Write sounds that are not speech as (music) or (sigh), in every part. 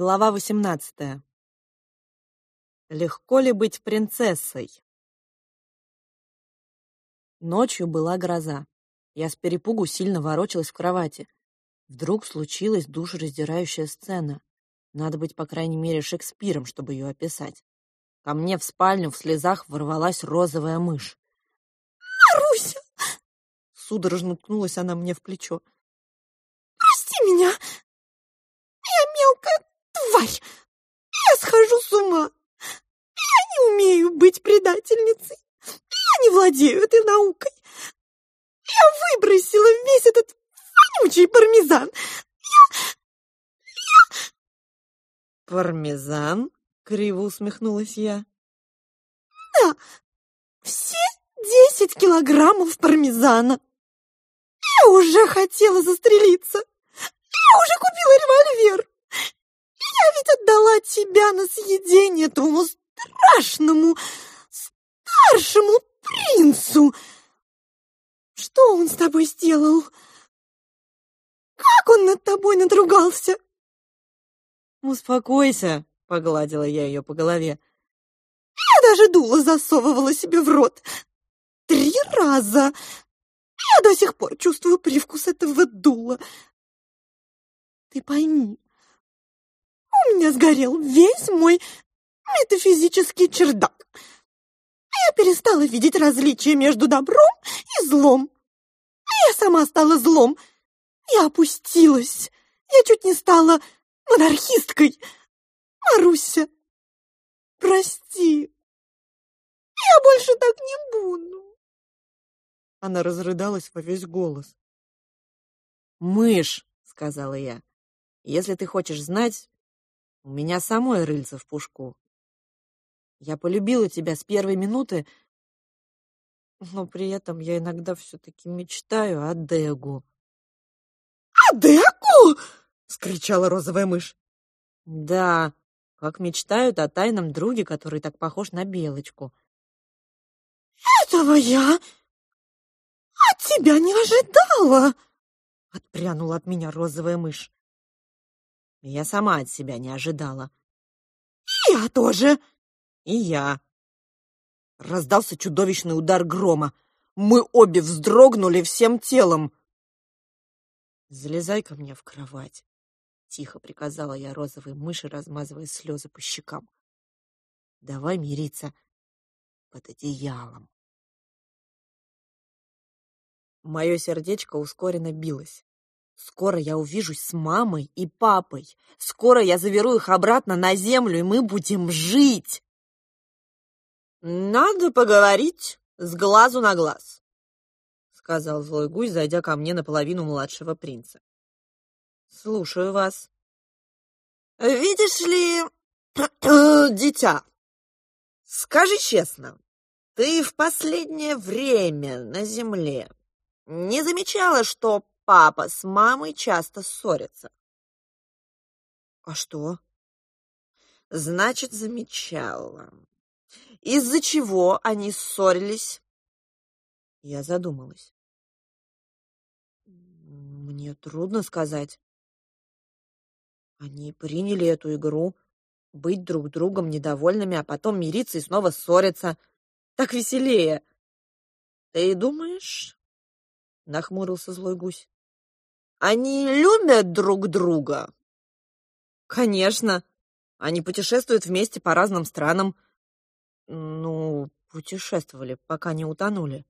Глава 18. Легко ли быть принцессой? Ночью была гроза. Я с перепугу сильно ворочалась в кровати. Вдруг случилась душераздирающая сцена. Надо быть, по крайней мере, Шекспиром, чтобы ее описать. Ко мне в спальню в слезах ворвалась розовая мышь. «Маруся!» Судорожно ткнулась она мне в плечо. «Прости меня! Тварь! Я схожу с ума! Я не умею быть предательницей! Я не владею этой наукой! Я выбросила весь этот вонючий пармезан! Я... я...» «Пармезан?» — криво усмехнулась я. «Да, все десять килограммов пармезана! Я уже хотела застрелиться! Я уже купила револьвер! Я ведь отдала тебя на съедение этому страшному, старшему принцу! Что он с тобой сделал? Как он над тобой надругался?» «Успокойся», — погладила я ее по голове. Я даже дуло засовывала себе в рот. Три раза. Я до сих пор чувствую привкус этого дула. Ты пойми, у меня сгорел весь мой метафизический чердак. Я перестала видеть различия между добром и злом. Я сама стала злом. Я опустилась. Я чуть не стала монархисткой. Маруся, прости. Я больше так не буду. Она разрыдалась во весь голос. «Мышь», — сказала я, — «если ты хочешь знать, у меня самой рыльце в пушку. Я полюбила тебя с первой минуты, но при этом я иногда все-таки мечтаю о Дегу». «О Дегу?» — скричала розовая мышь. «Да, как мечтают о тайном друге, который так похож на Белочку». «Этого я от тебя не ожидала!» — отпрянула от меня розовая мышь. Я сама от себя не ожидала. «И я тоже!» «И я!» Раздался чудовищный удар грома. Мы обе вздрогнули всем телом. «Залезай ко мне в кровать», — тихо приказала я розовой мыши, размазывая слезы по щекам. «Давай мириться под одеялом». Мое сердечко ускоренно билось. Скоро я увижусь с мамой и папой. Скоро я заберу их обратно на землю, и мы будем жить. Надо поговорить с глазу на глаз, сказал злой гусь, зайдя ко мне наполовину младшего принца. Слушаю вас. Видишь ли, (clears throat) дитя, скажи честно, ты в последнее время на земле не замечала, что папа с мамой часто ссорятся? А что? Значит, замечала. Из-за чего они ссорились? Я задумалась. Мне трудно сказать. Они приняли эту игру, быть друг другом недовольными, а потом мириться и снова ссориться. Так веселее. Ты думаешь, нахмурился злой гусь. Они любят друг друга? Конечно. Они путешествуют вместе по разным странам. Ну, путешествовали, пока не утонули.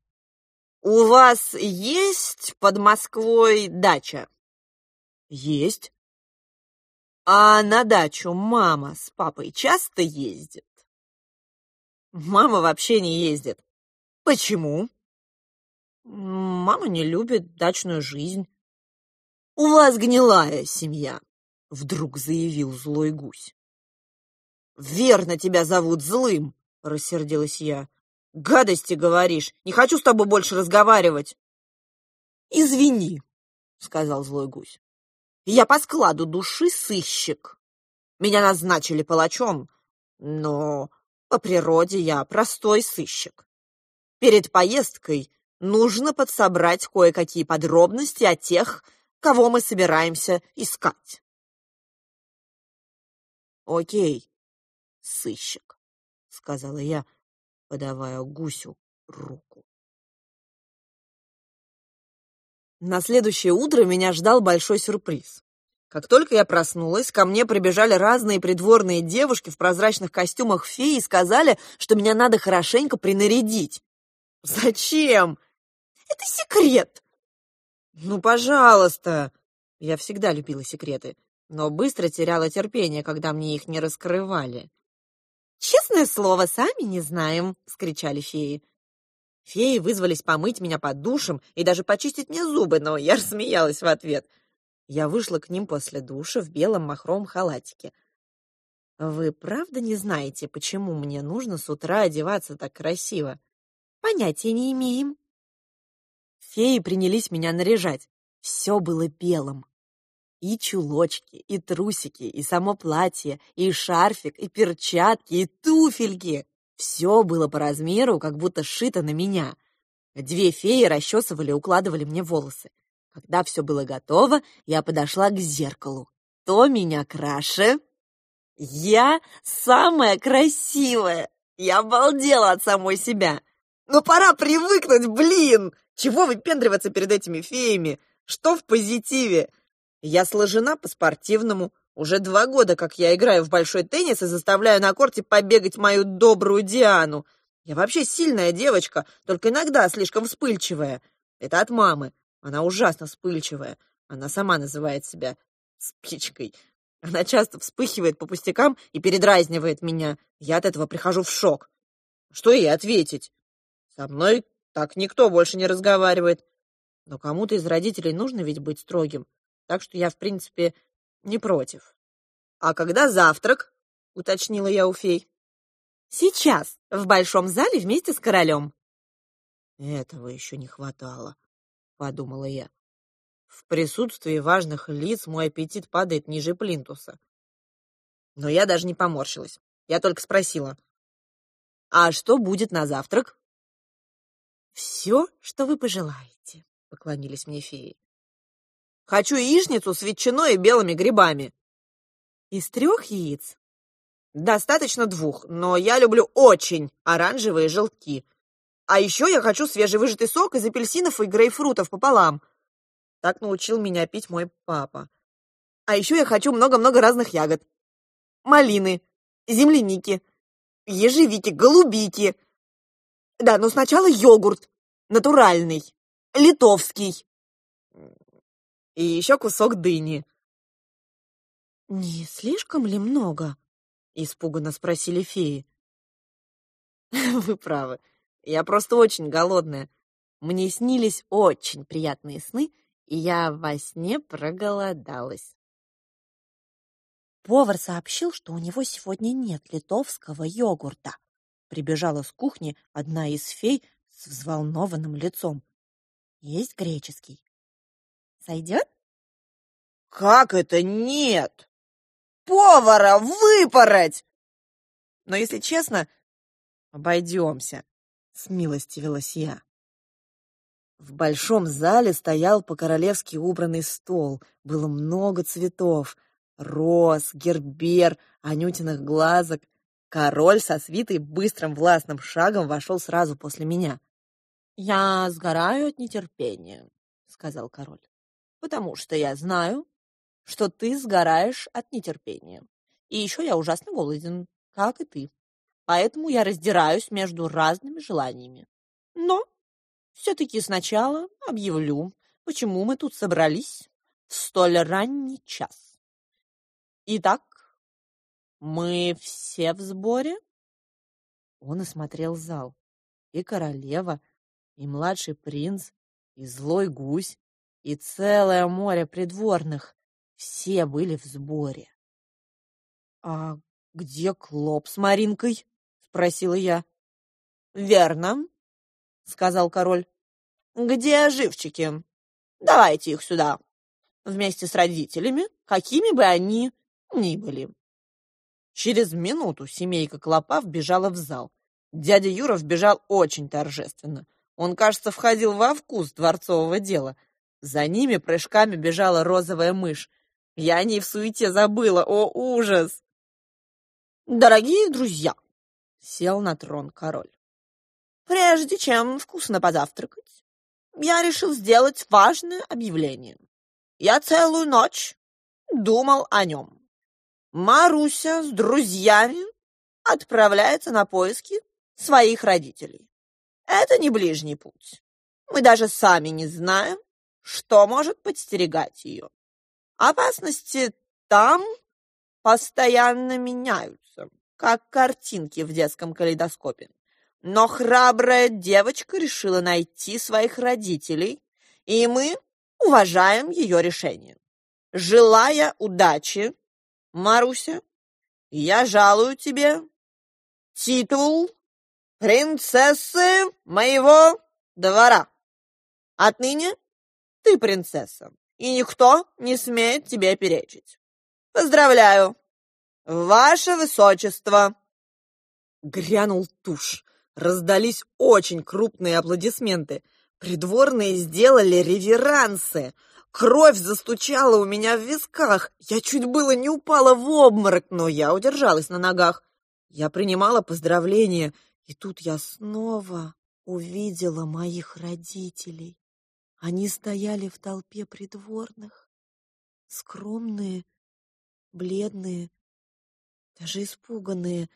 У вас есть под Москвой дача? Есть. А на дачу мама с папой часто ездит? Мама вообще не ездит. Почему? Мама не любит дачную жизнь. У вас гнилая семья, вдруг заявил злой гусь. Верно тебя зовут злым, рассердилась я. Гадости говоришь, не хочу с тобой больше разговаривать. Извини, сказал злой гусь. Я по складу души сыщик. Меня назначили палачом, но по природе я простой сыщик. Перед поездкой нужно подсобрать кое-какие подробности о тех, кого мы собираемся искать. Окей, сыщик, сказала я, подавая гусю руку. На следующее утро меня ждал большой сюрприз. Как только я проснулась, ко мне прибежали разные придворные девушки в прозрачных костюмах феи и сказали, что меня надо хорошенько принарядить. Зачем? Это секрет. Ну, пожалуйста. Я всегда любила секреты, но быстро теряла терпение, когда мне их не раскрывали. «Честное слово, сами не знаем», — скричали феи. Феи вызвались помыть меня под душем и даже почистить мне зубы, но я рассмеялась в ответ. Я вышла к ним после душа в белом махровом халатике. «Вы правда не знаете, почему мне нужно с утра одеваться так красиво?» «Понятия не имеем». Феи принялись меня наряжать. Все было белым. И чулочки, и трусики, и само платье, и шарфик, и перчатки, и туфельки. Все было по размеру, как будто сшито на меня. Две феи расчесывали и укладывали мне волосы. Когда все было готово, я подошла к зеркалу. То меня краше. Я самая красивая. Я обалдела от самой себя. Но пора привыкнуть, блин! Чего выпендриваться перед этими феями? Что в позитиве? Я сложена по-спортивному, уже два года, как я играю в большой теннис и заставляю на корте побегать мою добрую Диану. Я вообще сильная девочка, только иногда слишком вспыльчивая. Это от мамы. Она ужасно вспыльчивая. Она сама называет себя спичкой. Она часто вспыхивает по пустякам и передразнивает меня. Я от этого прихожу в шок. Что ей ответить? Со мной так никто больше не разговаривает. Но кому-то из родителей нужно ведь быть строгим. Так что я, в принципе, не против. А когда завтрак? Уточнила я у фей. Сейчас, в большом зале вместе с королем. Этого еще не хватало, подумала я. В присутствии важных лиц мой аппетит падает ниже плинтуса. Но я даже не поморщилась. Я только спросила. «А что будет на завтрак?» «Все, что вы пожелаете», — поклонились мне феи. Хочу яичницу с ветчиной и белыми грибами. Из трех яиц? Достаточно двух, но я люблю очень оранжевые желтки. А еще я хочу свежевыжатый сок из апельсинов и грейпфрутов пополам. Так научил меня пить мой папа. А еще я хочу много-много разных ягод. Малины, земляники, ежевики, голубики. Да, но сначала йогурт. Натуральный, литовский и еще кусок дыни. «Не слишком ли много?» — испуганно спросили феи. (laughs) «Вы правы. Я просто очень голодная. Мне снились очень приятные сны, и я во сне проголодалась». Повар сообщил, что у него сегодня нет литовского йогурта. Прибежала с кухни одна из фей с взволнованным лицом. Есть греческий сойдет? Как это нет? Повара выпороть! Но, если честно, обойдемся, смилостивилась я. В большом зале стоял по-королевски убранный стол. Было много цветов. Роз, гербер, анютиных глазок. Король со свитой быстрым властным шагом вошел сразу после меня. «Я сгораю от нетерпения», — сказал король потому что я знаю, что ты сгораешь от нетерпения. И еще я ужасно голоден, как и ты. Поэтому я раздираюсь между разными желаниями. Но все-таки сначала объявлю, почему мы тут собрались в столь ранний час. Итак, мы все в сборе? Он осмотрел зал. И королева, и младший принц, и злой гусь, и целое море придворных. Все были в сборе. «А где Клоп с Маринкой?» — спросила я. «Верно», — сказал король. «Где живчики? Давайте их сюда, вместе с родителями, какими бы они ни были». Через минуту семейка Клопа вбежала в зал. Дядя Юра вбежал очень торжественно. Он, кажется, входил во вкус дворцового дела — за ними прыжками бежала розовая мышь. Я о ней в суете забыла. О, ужас! Дорогие друзья, сел на трон король. Прежде чем вкусно позавтракать, я решил сделать важное объявление. Я целую ночь думал о нем. Маруся с друзьями отправляется на поиски своих родителей. Это не ближний путь. Мы даже сами не знаем, что может подстерегать ее. Опасности там постоянно меняются, как картинки в детском калейдоскопе. Но храбрая девочка решила найти своих родителей, и мы уважаем ее решение. Желая удачи, Маруся, я жалую тебе титул принцессы моего двора. Отныне ты принцесса, и никто не смеет тебе перечить. Поздравляю, ваше высочество!» Грянул тушь. Раздались очень крупные аплодисменты. Придворные сделали реверансы. Кровь застучала у меня в висках. Я чуть было не упала в обморок, но я удержалась на ногах. Я принимала поздравления, и тут я снова увидела моих родителей. Они стояли в толпе придворных, скромные, бледные, даже испуганные.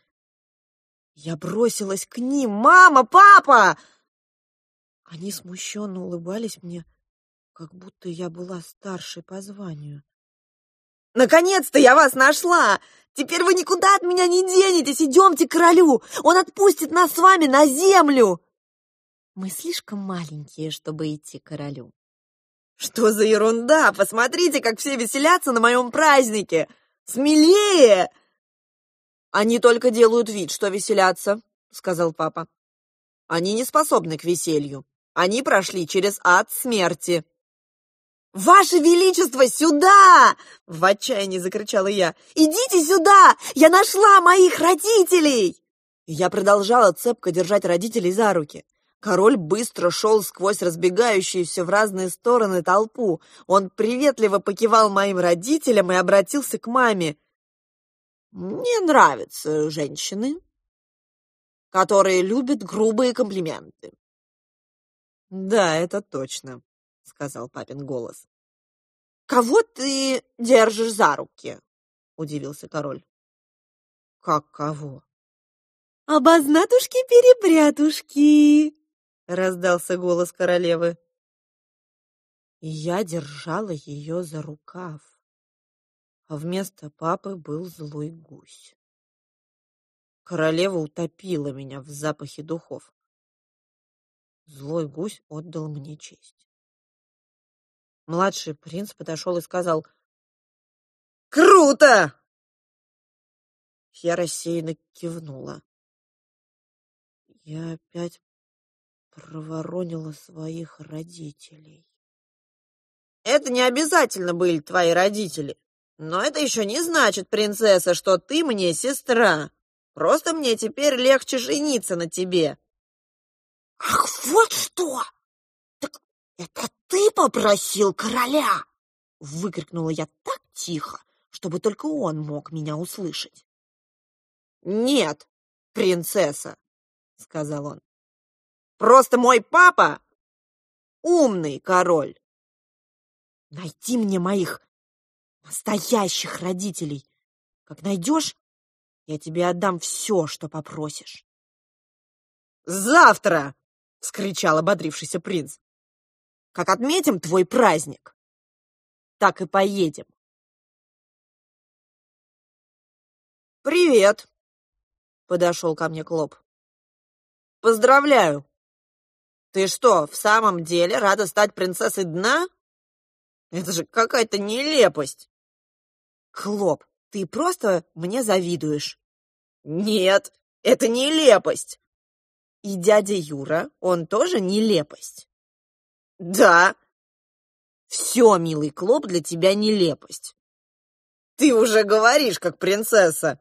Я бросилась к ним. «Мама! Папа!» Они смущенно улыбались мне, как будто я была старшей по званию. «Наконец-то я вас нашла! Теперь вы никуда от меня не денетесь! Идемте к королю! Он отпустит нас с вами на землю!» Мы слишком маленькие, чтобы идти к королю. Что за ерунда? Посмотрите, как все веселятся на моем празднике! Смелее! Они только делают вид, что веселятся, сказал папа. Они не способны к веселью. Они прошли через ад смерти. «Ваше Величество, сюда!» — в отчаянии закричала я. «Идите сюда! Я нашла моих родителей!» Я продолжала цепко держать родителей за руки. Король быстро шел сквозь разбегающуюся в разные стороны толпу. Он приветливо покивал моим родителям и обратился к маме. «Мне нравятся женщины, которые любят грубые комплименты». «Да, это точно», — сказал папин голос. «Кого ты держишь за руки?» — удивился король. «Как кого?» «Обознатушки-перепрятушки!» раздался голос королевы. Я держала ее за рукав, а вместо папы был злой гусь. Королева утопила меня в запахе духов. Злой гусь отдал мне честь. Младший принц подошел и сказал «Круто!» Я рассеянно кивнула. Я опять проворонила своих родителей. Это не обязательно были твои родители. Но это еще не значит, принцесса, что ты мне сестра. Просто мне теперь легче жениться на тебе. Ах, вот что! Это ты попросил короля? Выкрикнула я так тихо, чтобы только он мог меня услышать. Нет, принцесса, сказал он. Просто мой папа умный король. Найти мне моих настоящих родителей. Как найдешь, я тебе отдам все, что попросишь. «Завтра!» — вскричал ободрившийся принц. «Как отметим твой праздник, так и поедем». «Привет!» — подошел ко мне Клоп. «Поздравляю! Ты что, в самом деле рада стать принцессой дна? Это же какая-то нелепость. Хлоп, ты просто мне завидуешь. Нет, это нелепость. И дядя Юра, он тоже нелепость. Да. Все, милый Клоп, для тебя нелепость. Ты уже говоришь, как принцесса.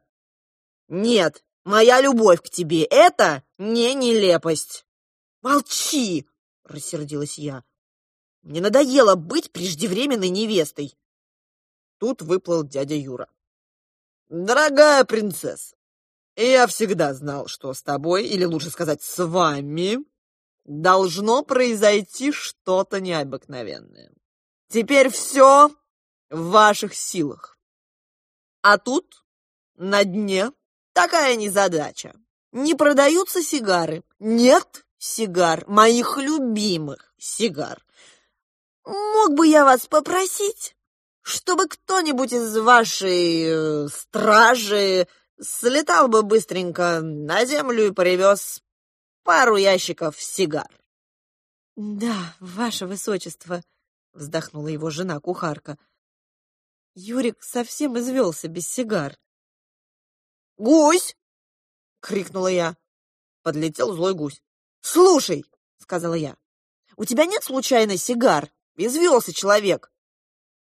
Нет, моя любовь к тебе — это не нелепость. «Молчи!» — рассердилась я. «Мне надоело быть преждевременной невестой!» Тут выплыл дядя Юра. «Дорогая принцесса, я всегда знал, что с тобой, или лучше сказать, с вами, должно произойти что-то необыкновенное. Теперь все в ваших силах. А тут, на дне, такая незадача. Не продаются сигары. Нет сигар, моих любимых сигар. Мог бы я вас попросить, чтобы кто-нибудь из вашей э, стражи слетал бы быстренько на землю и привез пару ящиков сигар. «Да, ваше высочество», — вздохнула его жена-кухарка. Юрик совсем извелся без сигар. «Гусь!» — крикнула я. Подлетел злой гусь. «Слушай!» — сказала я. «У тебя нет случайно сигар? Извелся человек!»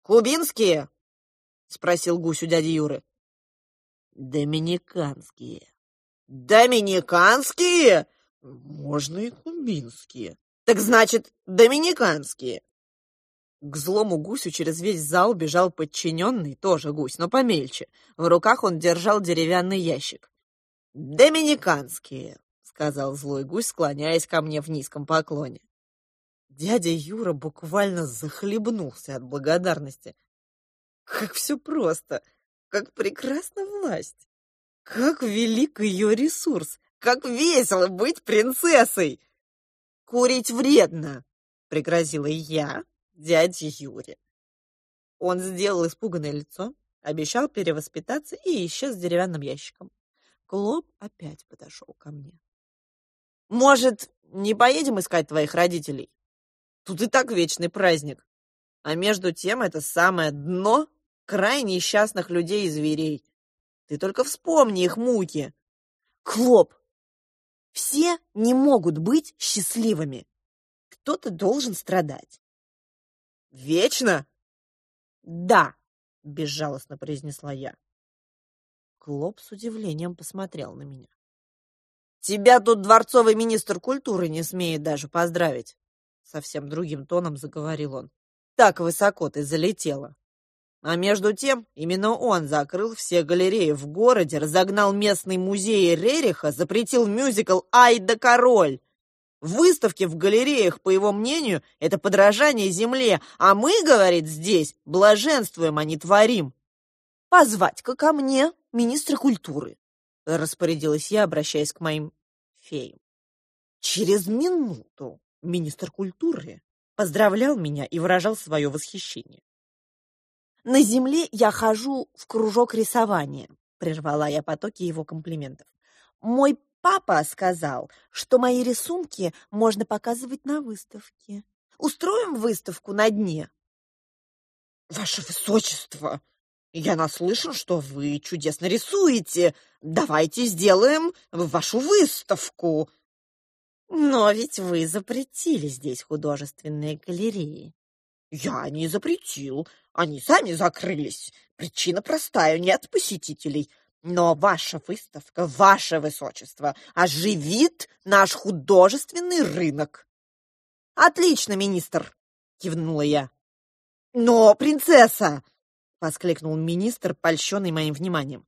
«Кубинские?» — спросил гусь у дяди Юры. Доминиканские. Доминиканские? Можно и кубинские. Так значит, доминиканские. К злому гусю через весь зал бежал подчиненный, тоже гусь, но помельче. В руках он держал деревянный ящик. «Доминиканские», — сказал злой гусь, склоняясь ко мне в низком поклоне. Дядя Юра буквально захлебнулся от благодарности. Как все просто! Как прекрасна власть! Как велик ее ресурс! Как весело быть принцессой! Курить вредно, пригрозила я дяде Юре. Он сделал испуганное лицо, обещал перевоспитаться и исчез с деревянным ящиком. Клоп опять подошел ко мне. «Может, не поедем искать твоих родителей? Тут и так вечный праздник. А между тем это самое дно крайне несчастных людей и зверей. Ты только вспомни их муки. Клоп, все не могут быть счастливыми. Кто-то должен страдать. Вечно? Да, безжалостно произнесла я. Клоп с удивлением посмотрел на меня. Тебя тут дворцовый министр культуры не смеет даже поздравить. Совсем другим тоном заговорил он. Так высоко ты залетела. А между тем, именно он закрыл все галереи в городе, разогнал местный музей Рериха, запретил мюзикл «Ай да король». Выставки в галереях, по его мнению, это подражание земле, а мы, говорит, здесь блаженствуем, а не творим. Позвать-ка ко мне министра культуры, распорядилась я, обращаясь к моим феям. Через минуту министр культуры поздравлял меня и выражал свое восхищение. На земле я хожу в кружок рисования, прервала я потоки его комплиментов. Мой папа сказал, что мои рисунки можно показывать на выставке. Устроим выставку на дне. Ваше высочество, я наслышан, что вы чудесно рисуете. Давайте сделаем вашу выставку. Но ведь вы запретили здесь художественные галереи. Я не запретил. Они сами закрылись. Причина простая, нет посетителей. Но ваша выставка, ваше высочество, оживит наш художественный рынок. Отлично, министр, кивнула я. Но, принцесса, воскликнул министр, польщенный моим вниманием,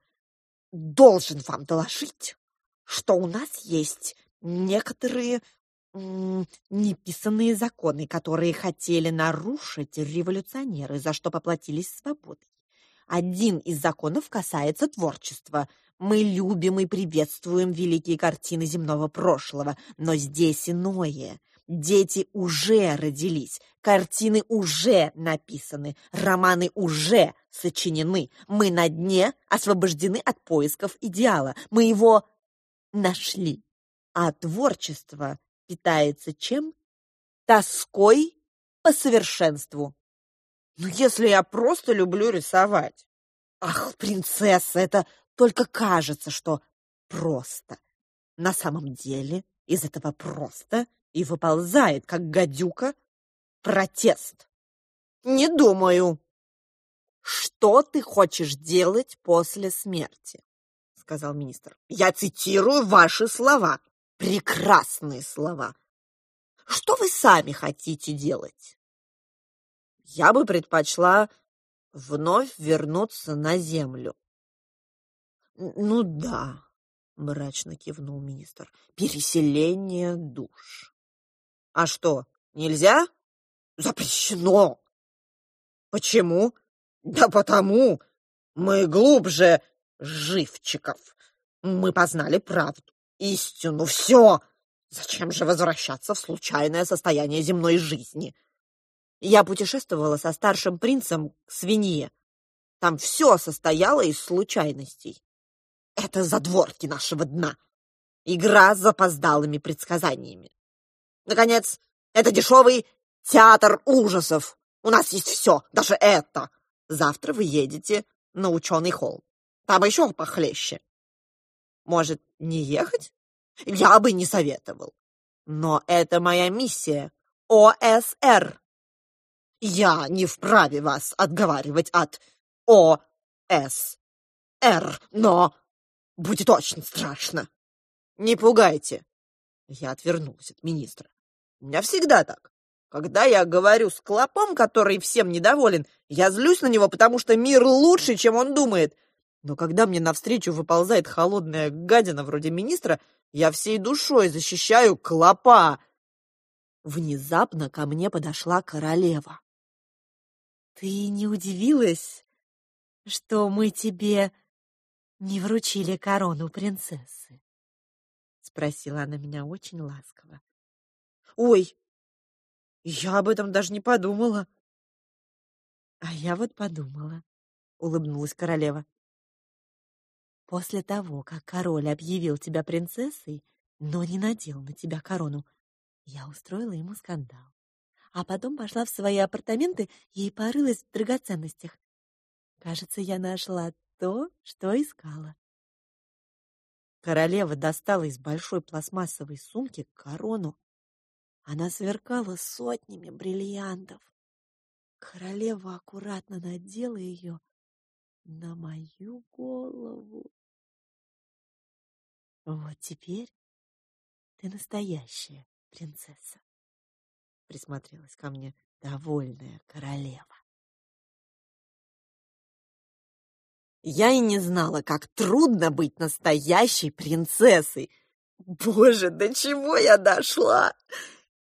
должен вам доложить, что у нас есть некоторые неписанные законы, которые хотели нарушить революционеры, за что поплатились свободой. Один из законов касается творчества. Мы любим и приветствуем великие картины земного прошлого, но здесь иное. Дети уже родились, картины уже написаны, романы уже сочинены. Мы на дне освобождены от поисков идеала. Мы его нашли. А творчество питается чем? Тоской по совершенству. Ну, если я просто люблю рисовать. Ах, принцесса, это только кажется, что просто. На самом деле из этого просто и выползает, как гадюка, протест. Не думаю. Что ты хочешь делать после смерти? сказал министр. Я цитирую ваши слова. Прекрасные слова. Что вы сами хотите делать? Я бы предпочла вновь вернуться на землю. Ну да, мрачно кивнул министр. Переселение душ. А что, нельзя? Запрещено. Почему? Да потому мы глубже живчиков. Мы познали правду, истину, все. Зачем же возвращаться в случайное состояние земной жизни? Я путешествовала со старшим принцем к свинье. Там все состояло из случайностей. Это задворки нашего дна. Игра с запоздалыми предсказаниями. Наконец, это дешевый театр ужасов. У нас есть все, даже это. Завтра вы едете на ученый холм. Там еще похлеще. Может, не ехать? Я бы не советовал. Но это моя миссия. ОСР. Я не вправе вас отговаривать от ОСР, но будет очень страшно. Не пугайте. Я отвернулся от министра. У меня всегда так. Когда я говорю с клопом, который всем недоволен, я злюсь на него, потому что мир лучше, чем он думает. Но когда мне навстречу выползает холодная гадина вроде министра, я всей душой защищаю клопа. Внезапно ко мне подошла королева. Ты не удивилась, что мы тебе не вручили корону принцессы? Спросила она меня очень ласково. Ой, я об этом даже не подумала. А я вот подумала, улыбнулась королева. После того, как король объявил тебя принцессой, но не надел на тебя корону, я устроила ему скандал. А потом пошла в свои апартаменты и порылась в драгоценностях. Кажется, я нашла то, что искала. Королева достала из большой пластмассовой сумки корону. Она сверкала сотнями бриллиантов. Королева аккуратно надела ее на мою голову. Вот теперь ты настоящая принцесса. Присмотрелась ко мне довольная королева. Я и не знала, как трудно быть настоящей принцессой. Боже, до чего я дошла!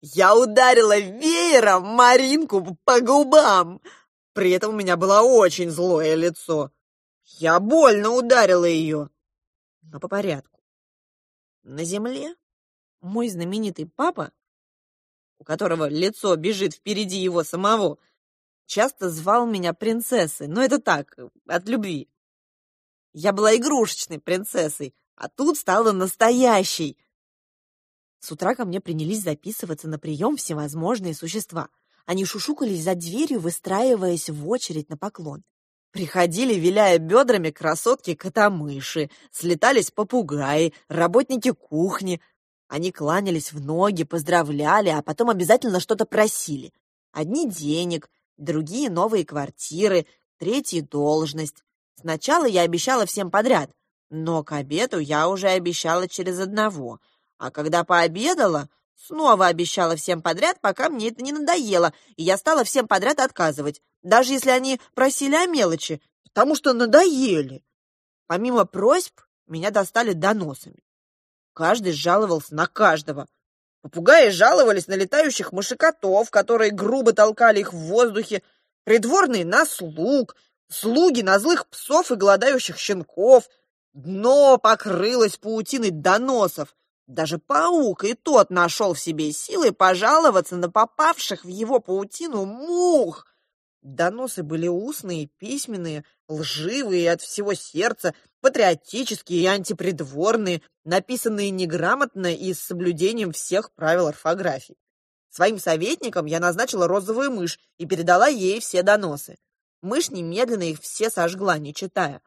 Я ударила веером Маринку по губам. При этом у меня было очень злое лицо. Я больно ударила ее. Но по порядку. На земле мой знаменитый папа, у которого лицо бежит впереди его самого, часто звал меня принцессой, но это так, от любви. Я была игрушечной принцессой, а тут стала настоящей. С утра ко мне принялись записываться на прием всевозможные существа. Они шушукались за дверью, выстраиваясь в очередь на поклон. Приходили, виляя бедрами, красотки-котомыши, слетались попугаи, работники кухни. Они кланялись в ноги, поздравляли, а потом обязательно что-то просили. Одни денег, другие новые квартиры, третьи должность. Сначала я обещала всем подряд, но к обеду я уже обещала через одного. А когда пообедала, снова обещала всем подряд, пока мне это не надоело, и я стала всем подряд отказывать даже если они просили о мелочи, потому что надоели. Помимо просьб, меня достали доносами. Каждый жаловался на каждого. Попугаи жаловались на летающих мышекотов, которые грубо толкали их в воздухе, придворные на слуг, слуги на злых псов и голодающих щенков. Дно покрылось паутиной доносов. Даже паук и тот нашел в себе силы пожаловаться на попавших в его паутину мух. Доносы были устные, письменные, лживые от всего сердца, патриотические и антипридворные, написанные неграмотно и с соблюдением всех правил орфографии. Своим советникам я назначила розовую мышь и передала ей все доносы. Мышь немедленно их все сожгла, не читая.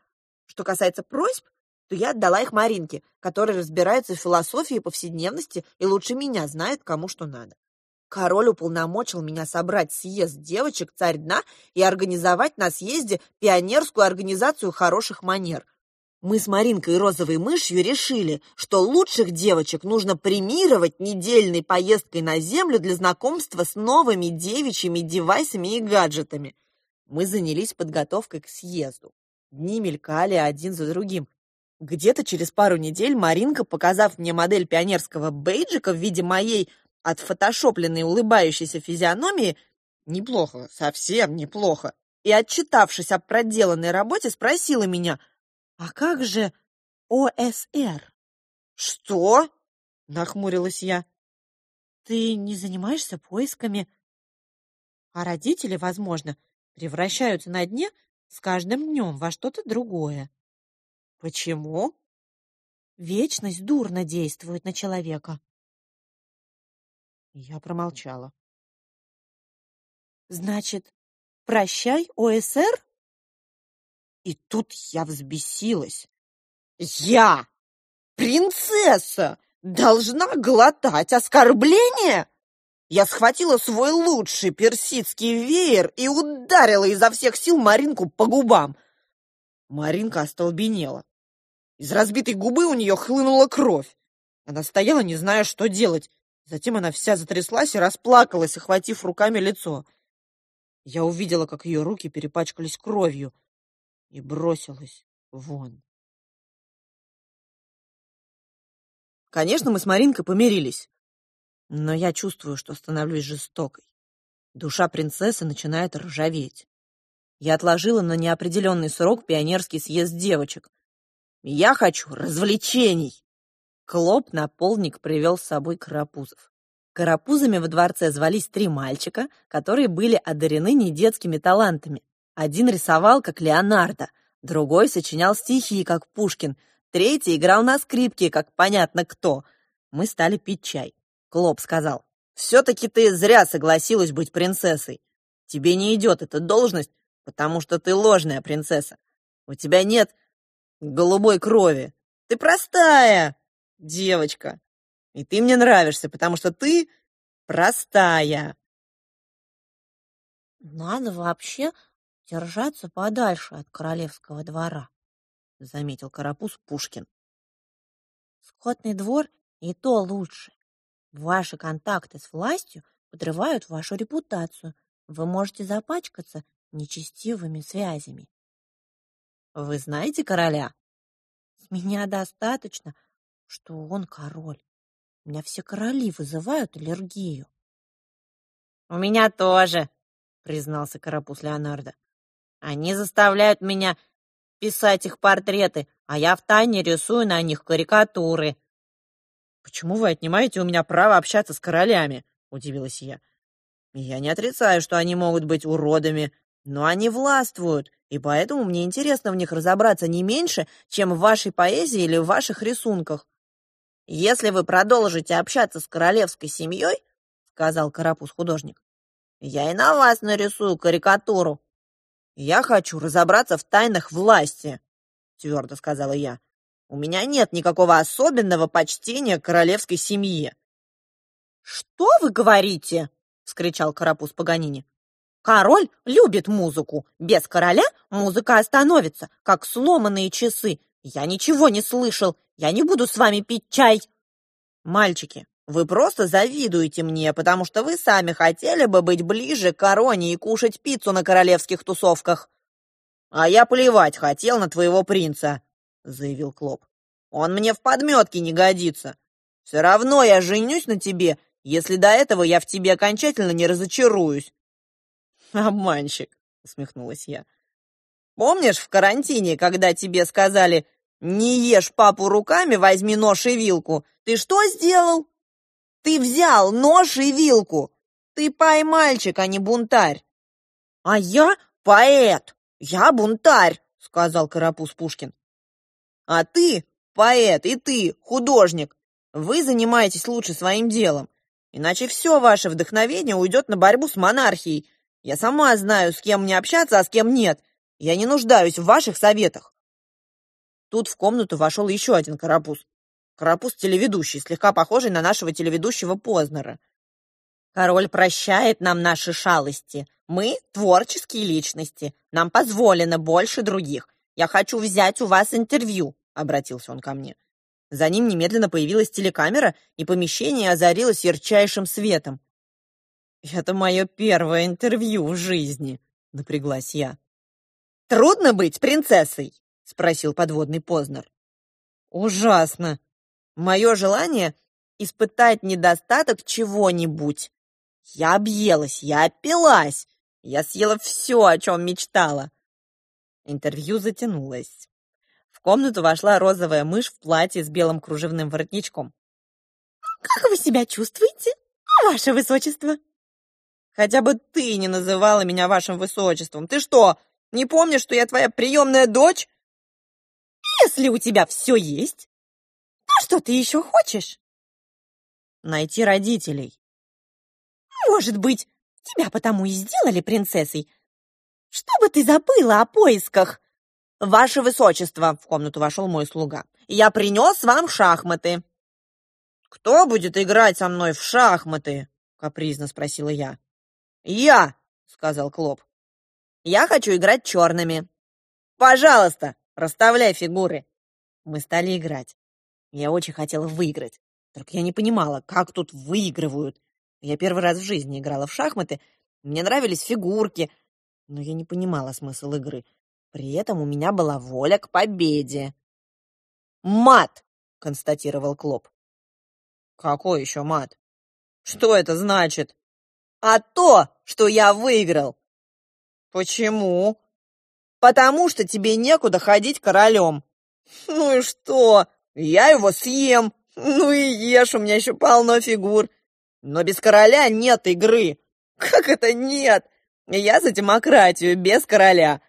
Что касается просьб, то я отдала их Маринке, которая разбирается в философии повседневности и лучше меня знает, кому что надо. Король уполномочил меня собрать съезд девочек «Царь дна» и организовать на съезде пионерскую организацию хороших манер. Мы с Маринкой и Розовой мышью решили, что лучших девочек нужно премировать недельной поездкой на Землю для знакомства с новыми девичьими девайсами и гаджетами. Мы занялись подготовкой к съезду. Дни мелькали один за другим. Где-то через пару недель Маринка, показав мне модель пионерского бейджика в виде моей отфотошопленной улыбающейся физиономии, неплохо, совсем неплохо, и, отчитавшись о проделанной работе, спросила меня, «А как же ОСР?» «Что?» — нахмурилась я. «Ты не занимаешься поисками?» А родители, возможно, превращаются на дне с каждым днем во что-то другое. Почему? Вечность дурно действует на человека. Я промолчала. Значит, прощай, ОСР? И тут я взбесилась. Я, принцесса, должна глотать оскорбление? Я схватила свой лучший персидский веер и ударила изо всех сил Маринку по губам. Маринка остолбенела. Из разбитой губы у нее хлынула кровь. Она стояла, не зная, что делать. Затем она вся затряслась и расплакалась, охватив руками лицо. Я увидела, как ее руки перепачкались кровью, и бросилась вон. Конечно, мы с Маринкой помирились. Но я чувствую, что становлюсь жестокой. Душа принцессы начинает ржаветь. Я отложила на неопределенный срок пионерский съезд девочек. Я хочу развлечений. Клоп на полник привел с собой карапузов. Карапузами во дворце звались три мальчика, которые были одарены недетскими талантами. Один рисовал, как Леонардо, другой сочинял стихи, как Пушкин, третий играл на скрипке, как понятно кто. Мы стали пить чай. Клоп сказал, «Все-таки ты зря согласилась быть принцессой. Тебе не идет эта должность, потому что ты ложная принцесса. У тебя нет голубой крови. Ты простая девочка. И ты мне нравишься, потому что ты простая». «Надо вообще держаться подальше от королевского двора», — заметил Карапуз Пушкин. «Скотный двор и то лучше. Ваши контакты с властью подрывают вашу репутацию. Вы можете запачкаться нечестивыми связями. Вы знаете короля? С меня достаточно, что он король. У меня все короли вызывают аллергию. У меня тоже, признался Карапуз Леонардо. Они заставляют меня писать их портреты, а я втайне рисую на них карикатуры. «Почему вы отнимаете у меня право общаться с королями?» — удивилась я. «Я не отрицаю, что они могут быть уродами, но они властвуют, и поэтому мне интересно в них разобраться не меньше, чем в вашей поэзии или в ваших рисунках. Если вы продолжите общаться с королевской семьей, — сказал карапуз-художник, — я и на вас нарисую карикатуру. Я хочу разобраться в тайнах власти, — твердо сказала я. У меня нет никакого особенного почтения к королевской семье. «Что вы говорите?» — вскричал Карапуз Паганини. «Король любит музыку. Без короля музыка остановится, как сломанные часы. Я ничего не слышал. Я не буду с вами пить чай». «Мальчики, вы просто завидуете мне, потому что вы сами хотели бы быть ближе к короне и кушать пиццу на королевских тусовках. А я плевать хотел на твоего принца заявил Клоп. «Он мне в подметке не годится. Все равно я женюсь на тебе, если до этого я в тебе окончательно не разочаруюсь». «Обманщик», — усмехнулась я. «Помнишь в карантине, когда тебе сказали «не ешь папу руками, возьми нож и вилку», ты что сделал? Ты взял нож и вилку. Ты пай-мальчик, а не бунтарь. А я поэт. Я бунтарь, сказал Карапуз Пушкин. А ты, поэт, и ты, художник, вы занимаетесь лучше своим делом. Иначе все ваше вдохновение уйдет на борьбу с монархией. Я сама знаю, с кем мне общаться, а с кем нет. Я не нуждаюсь в ваших советах. Тут в комнату вошел еще один карапуз. Карапуз-телеведущий, слегка похожий на нашего телеведущего Познера. Король прощает нам наши шалости. Мы — творческие личности. Нам позволено больше других. «Я хочу взять у вас интервью», — обратился он ко мне. За ним немедленно появилась телекамера, и помещение озарилось ярчайшим светом. «Это мое первое интервью в жизни», — напряглась я. «Трудно быть принцессой?» — спросил подводный Познер. Ужасно. Мое желание — испытать недостаток чего-нибудь. Я объелась, я опилась, я съела все, о чем мечтала. Интервью затянулось. В комнату вошла розовая мышь в платье с белым кружевным воротничком. «Как вы себя чувствуете, ваше высочество?» «Хотя бы ты не называла меня вашим высочеством. Ты что, не помнишь, что я твоя приемная дочь?» «Если у тебя все есть, то что ты еще хочешь?» «Найти родителей». «Может быть, тебя потому и сделали принцессой, чтобы ты забыла о поисках?» «Ваше высочество!» — в комнату вошел мой слуга. «Я принес вам шахматы!» «Кто будет играть со мной в шахматы?» — капризно спросила я. «Я!» — сказал Клоп. «Я хочу играть черными». «Пожалуйста, расставляй фигуры». Мы стали играть. Я очень хотела выиграть. Только я не понимала, как тут выигрывают. Я первый раз в жизни играла в шахматы. Мне нравились фигурки, но я не понимала смысл игры. При этом у меня была воля к победе. «Мат!» — констатировал Клоп. «Какой еще мат? Что это значит?» «А то, что я выиграл!» «Почему?» «Потому что тебе некуда ходить королем». «Ну и что? Я его съем. Ну и ешь, у меня еще полно фигур. Но без короля нет игры». «Как это нет? Я за демократию, без короля.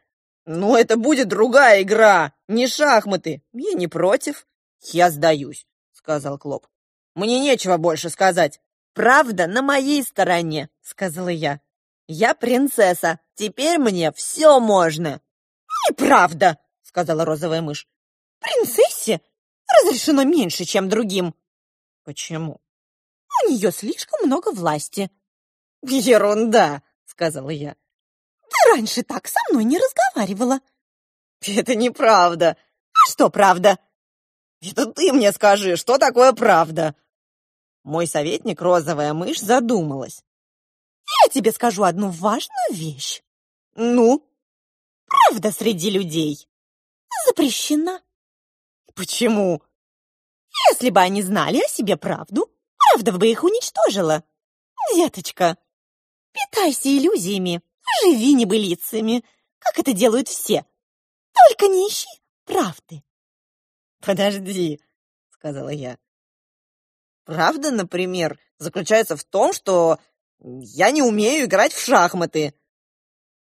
Ну, это будет другая игра, не шахматы. Я не против. Я сдаюсь, сказал Клоп. Мне нечего больше сказать. Правда на моей стороне, сказала я. Я принцесса, теперь мне все можно. Неправда, сказала розовая мышь. Принцессе разрешено меньше, чем другим. Почему? У нее слишком много власти. Ерунда, сказала я. Ты раньше так со мной не разговаривала. Это неправда. А что правда? Это ты мне скажи, что такое правда? Мой советник, розовая мышь, задумалась. Я тебе скажу одну важную вещь. Ну? Правда среди людей запрещена. Почему? Если бы они знали о себе правду, правда бы их уничтожила. Деточка, питайся иллюзиями, живи небылицами, как это делают все. Только не ищи правды. Подожди, сказала я. Правда, например, заключается в том, что я не умею играть в шахматы.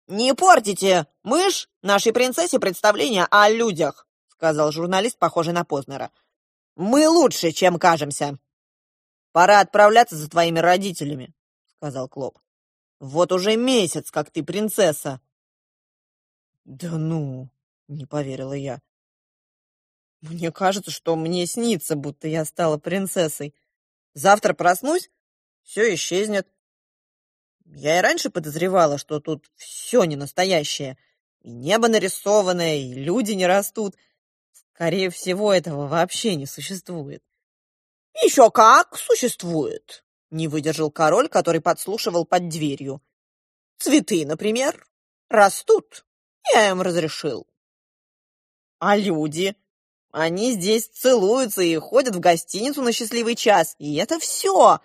Не портите, мышь, нашей принцессе представление о людях, сказал журналист, похожий на Познера. Мы лучше, чем кажемся. Пора отправляться за твоими родителями, сказал Клоп. Вот уже месяц, как ты принцесса. Да ну, не поверила я. Мне кажется, что мне снится, будто я стала принцессой. Завтра проснусь, все исчезнет. Я и раньше подозревала, что тут все не настоящее. И небо нарисованное, и люди не растут. Скорее всего, этого вообще не существует. Еще как существует, не выдержал король, который подслушивал под дверью. Цветы, например, растут. Я им разрешил. А люди? Они здесь целуются и ходят в гостиницу на счастливый час. И это все.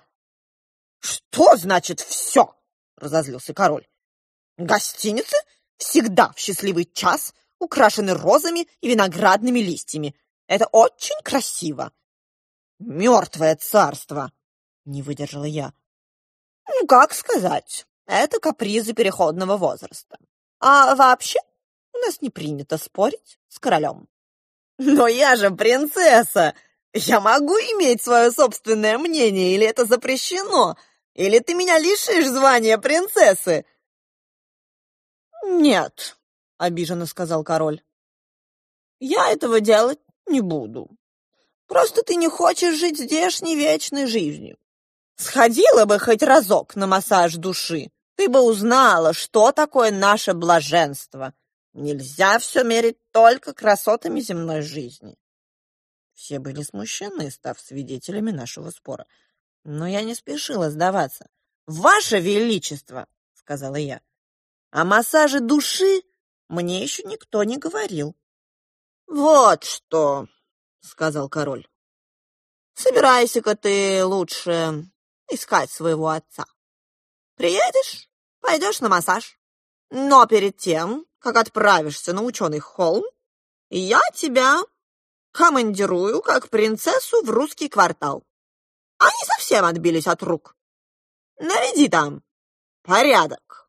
Что значит все? Разозлился король. Гостиницы всегда в счастливый час украшены розами и виноградными листьями. Это очень красиво. Мертвое царство. Не выдержала я. Ну, как сказать, это капризы переходного возраста. А вообще, у нас не принято спорить с королем. Но я же принцесса! Я могу иметь свое собственное мнение, или это запрещено? Или ты меня лишишь звания принцессы? Нет, обиженно сказал король. Я этого делать не буду. Просто ты не хочешь жить здешней вечной жизнью. Сходила бы хоть разок на массаж души, ты бы узнала, что такое наше блаженство. Нельзя все мерить только красотами земной жизни. Все были смущены, став свидетелями нашего спора. Но я не спешила сдаваться. «Ваше Величество!» — сказала я. «О массаже души мне еще никто не говорил». «Вот что!» — сказал король. Собирайся-ка ты лучше искать своего отца. Приедешь, пойдешь на массаж. Но перед тем, как отправишься на ученый холм, я тебя командирую как принцессу в русский квартал. Они совсем отбились от рук. Наведи там порядок.